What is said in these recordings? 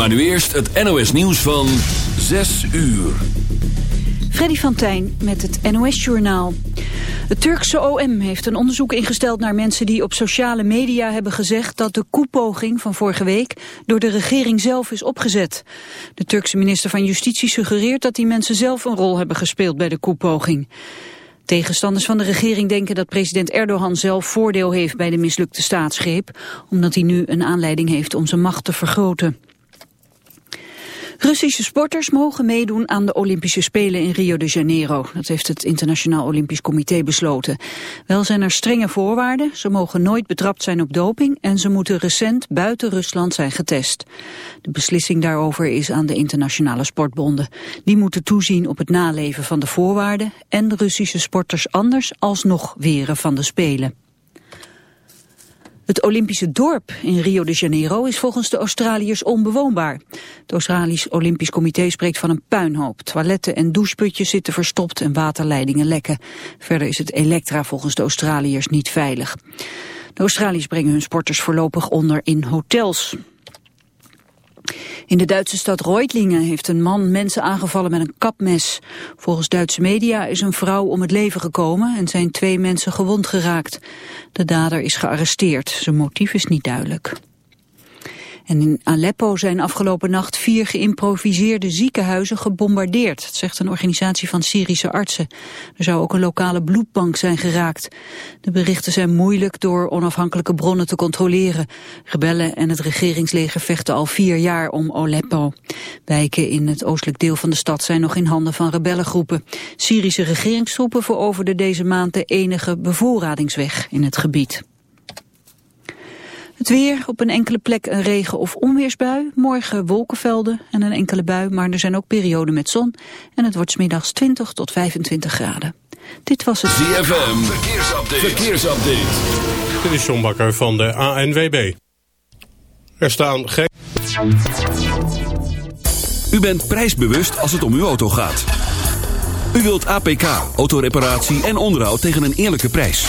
Maar nu eerst het NOS nieuws van 6 uur. Freddy van Tijn met het NOS-journaal. Het Turkse OM heeft een onderzoek ingesteld naar mensen die op sociale media hebben gezegd dat de koepoging van vorige week door de regering zelf is opgezet. De Turkse minister van Justitie suggereert dat die mensen zelf een rol hebben gespeeld bij de koepoging. Tegenstanders van de regering denken dat president Erdogan zelf voordeel heeft bij de mislukte staatsgreep, omdat hij nu een aanleiding heeft om zijn macht te vergroten. Russische sporters mogen meedoen aan de Olympische Spelen in Rio de Janeiro. Dat heeft het Internationaal Olympisch Comité besloten. Wel zijn er strenge voorwaarden. Ze mogen nooit betrapt zijn op doping en ze moeten recent buiten Rusland zijn getest. De beslissing daarover is aan de internationale sportbonden. Die moeten toezien op het naleven van de voorwaarden en de Russische sporters anders alsnog weren van de Spelen. Het Olympische dorp in Rio de Janeiro is volgens de Australiërs onbewoonbaar. Het Australisch Olympisch Comité spreekt van een puinhoop. Toiletten en doucheputjes zitten verstopt en waterleidingen lekken. Verder is het elektra volgens de Australiërs niet veilig. De Australiërs brengen hun sporters voorlopig onder in hotels. In de Duitse stad Reutlingen heeft een man mensen aangevallen met een kapmes. Volgens Duitse media is een vrouw om het leven gekomen en zijn twee mensen gewond geraakt. De dader is gearresteerd. Zijn motief is niet duidelijk. En in Aleppo zijn afgelopen nacht vier geïmproviseerde ziekenhuizen gebombardeerd, zegt een organisatie van Syrische artsen. Er zou ook een lokale bloedbank zijn geraakt. De berichten zijn moeilijk door onafhankelijke bronnen te controleren. Rebellen en het regeringsleger vechten al vier jaar om Aleppo. Wijken in het oostelijk deel van de stad zijn nog in handen van rebellengroepen. Syrische regeringstroepen veroverden deze maand de enige bevoorradingsweg in het gebied. Het weer, op een enkele plek een regen- of onweersbui. Morgen wolkenvelden en een enkele bui, maar er zijn ook perioden met zon. En het wordt smiddags 20 tot 25 graden. Dit was het... ZFM, verkeersupdate. verkeersupdate. Dit is John Bakker van de ANWB. Er staan geen... U bent prijsbewust als het om uw auto gaat. U wilt APK, autoreparatie en onderhoud tegen een eerlijke prijs.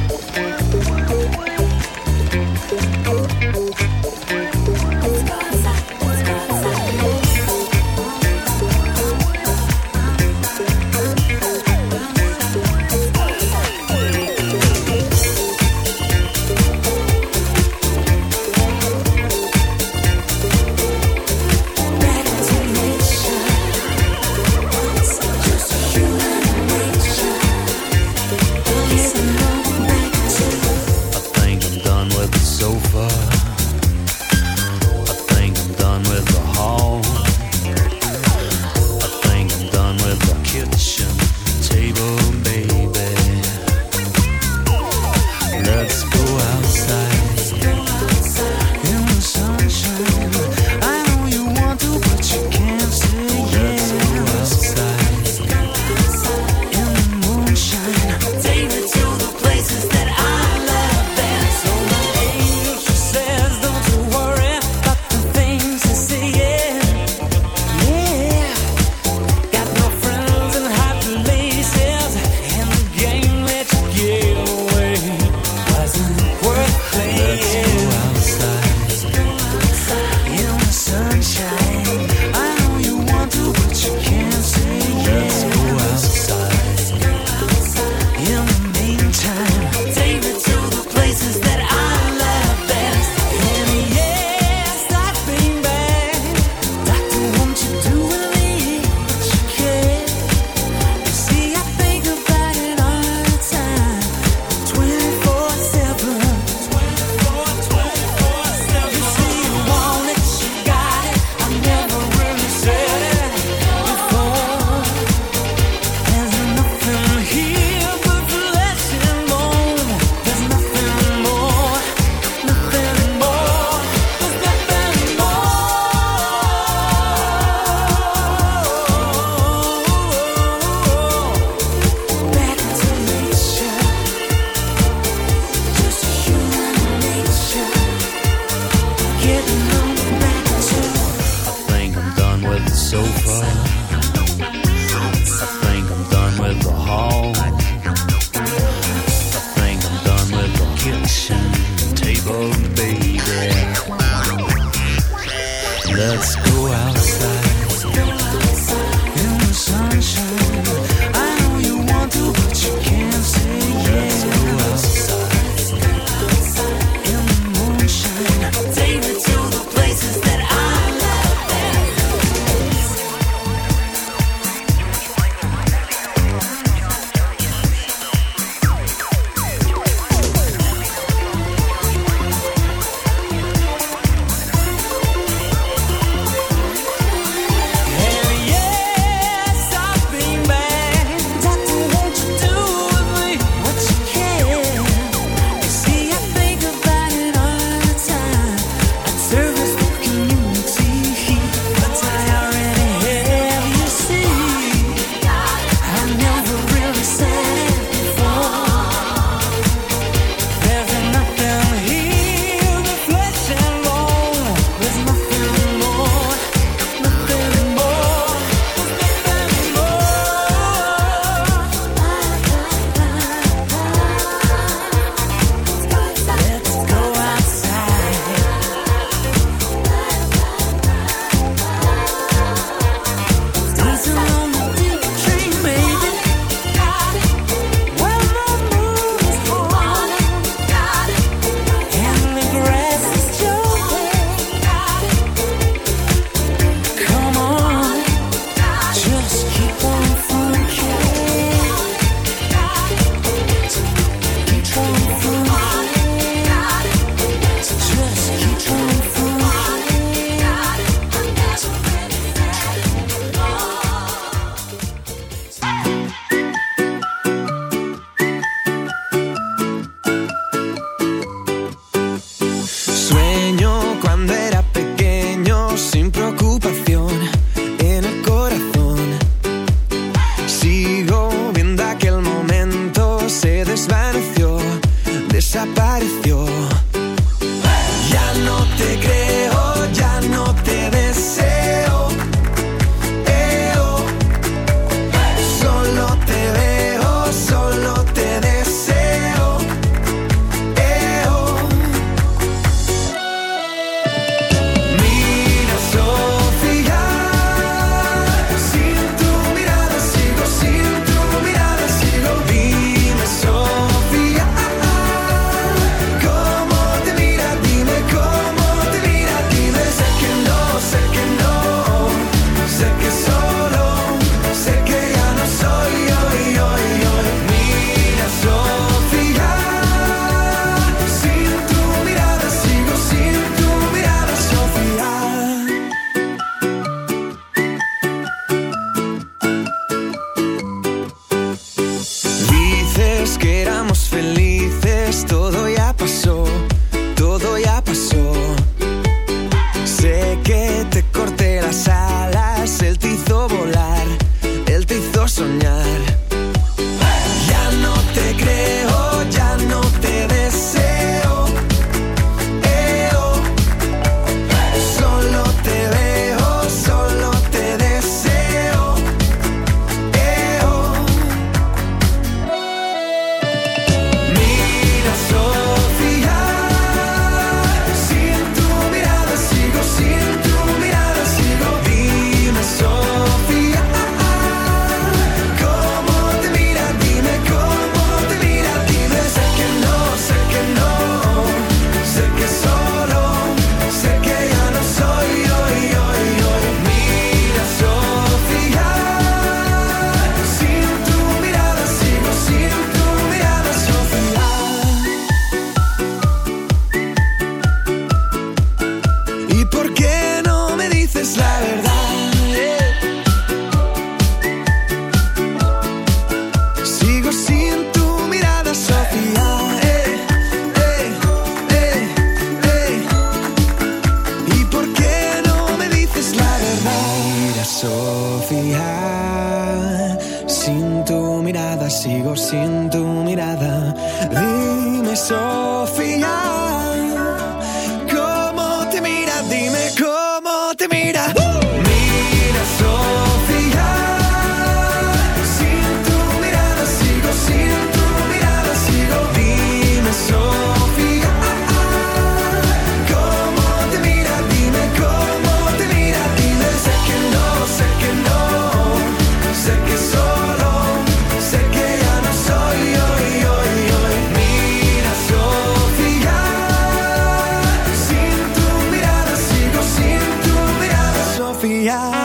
yeah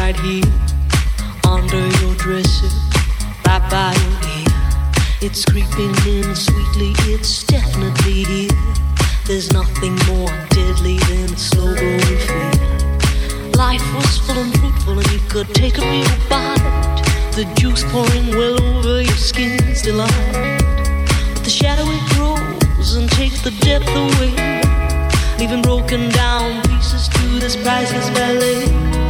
right here, under your dresser, right by your ear. It's creeping in sweetly, it's definitely here. There's nothing more deadly than slow growing fear. Life was full and fruitful, and you could take a real bite. The juice pouring well over your skin's delight. The shadow it grows and takes the depth away, leaving broken down pieces to this priceless ballet.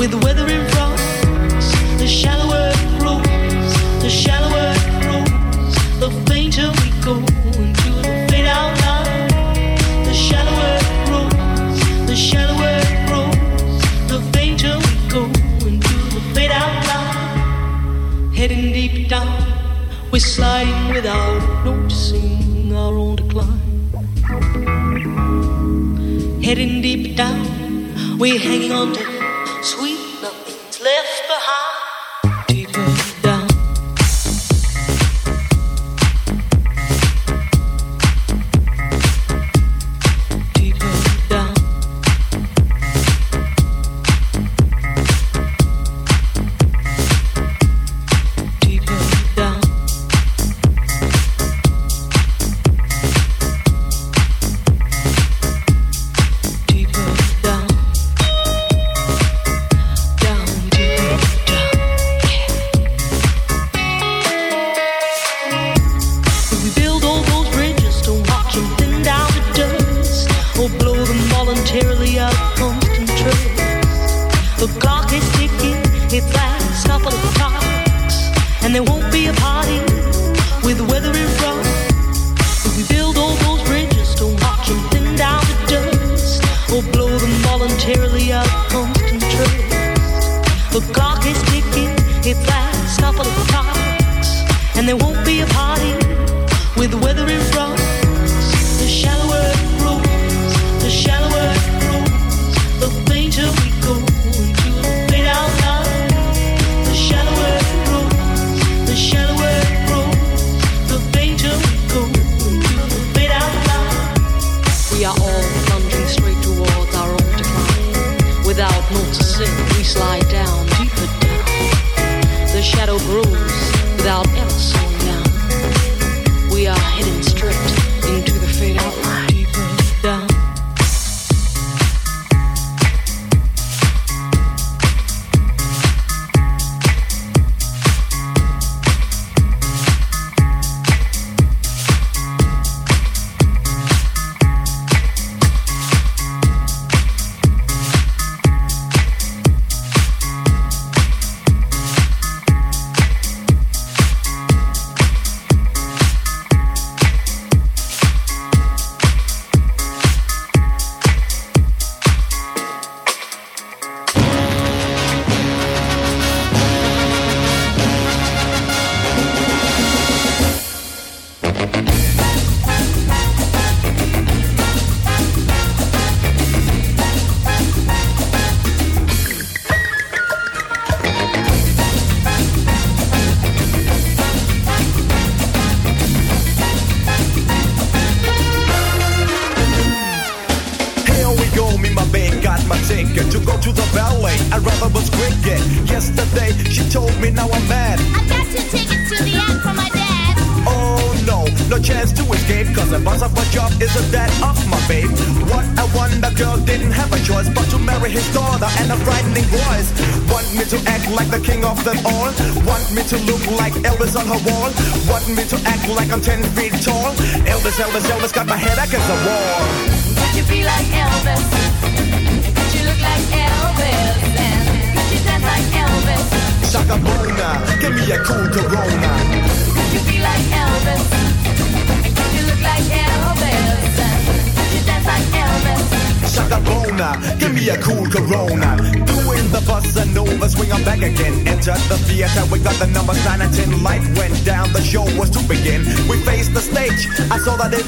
with the weather in front. The shallower it grows, the shallower it grows, the fainter we go into the fade out line. The shallower it grows, the shallower it grows, the fainter we go into the fade out line. Heading deep down, we're sliding without noticing our own decline. Heading deep down, we're hanging on to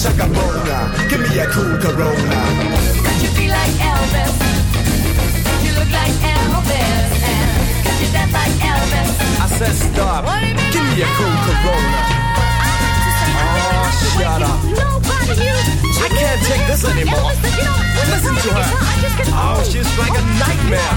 Shakabona. Give me a cool Corona. Could you be like Elvis? You look like Elvis. And could you dance like Elvis? I said stop. Give me a cool Elvis? Corona. Oh, shut up. I can't take this anymore. Listen to her. Oh, she's like a nightmare.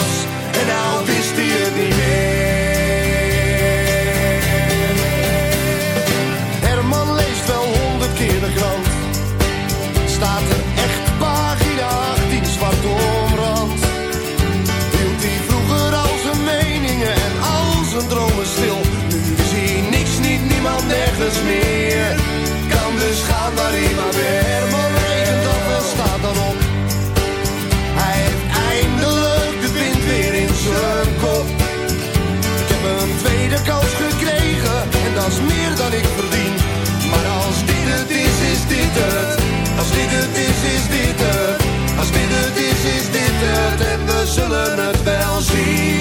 Is, dit het. Als dit het is, is dit het. En we zullen het wel zien.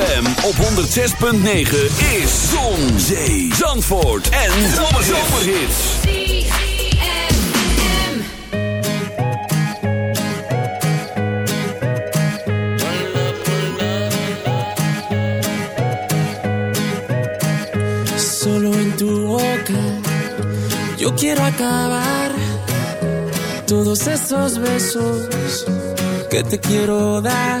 ZFM op 106.9 is Zon, Zee, Zandvoort en Zomerhits. Solo en tu boca yo quiero acabar todos esos besos que te quiero dar.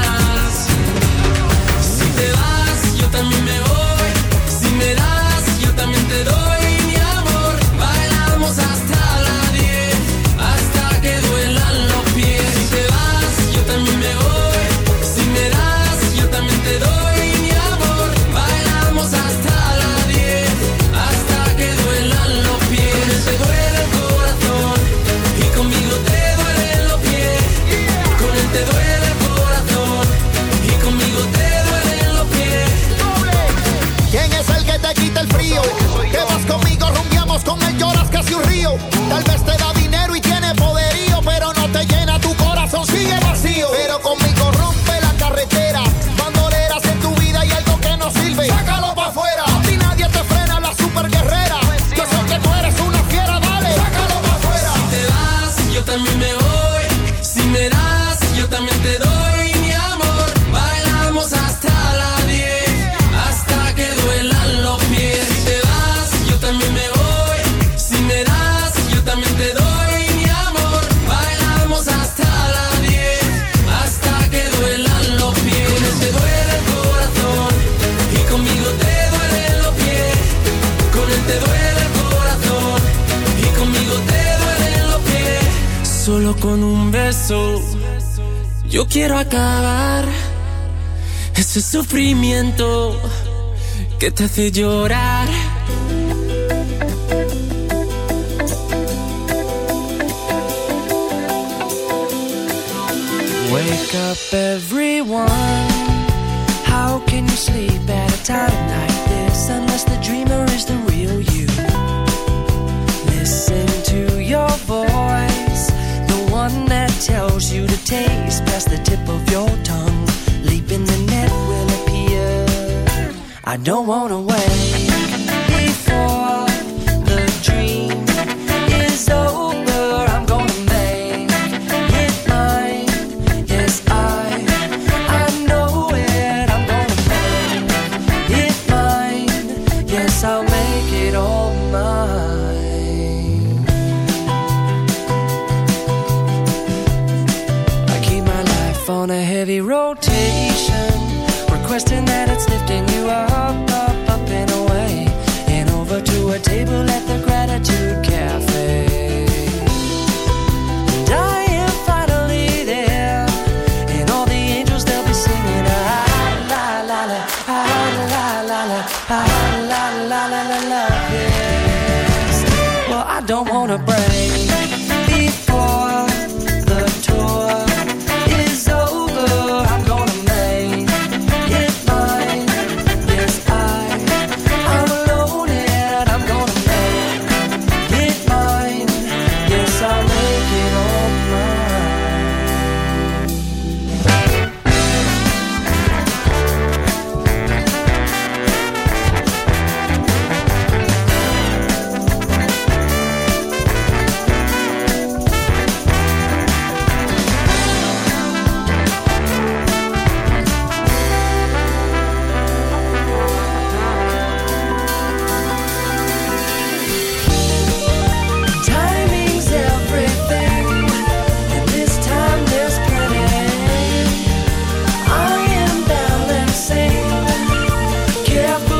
quiero acabar ese sufrimiento que te hace llorar. Wake up everyone I don't wanna careful.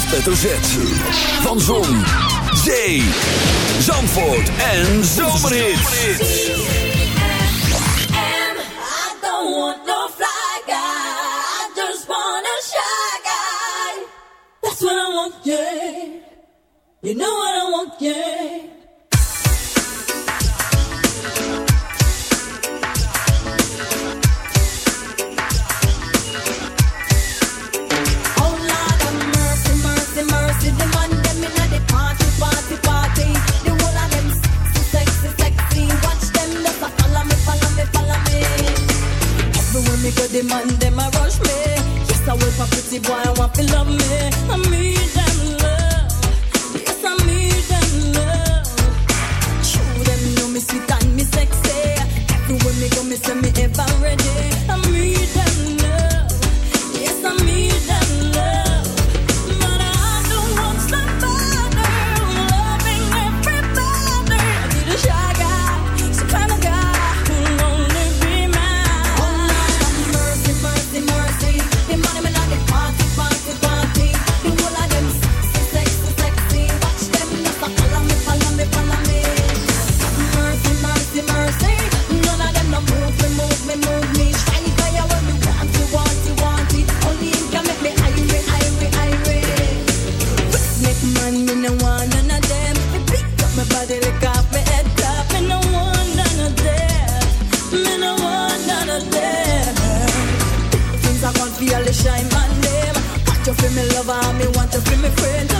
hoofdletter Z. Van Zon, Zee, Zandvoort en guy. That's what I want. You know what I want, yeah. love me. me I me want to be me friend.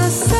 the sun.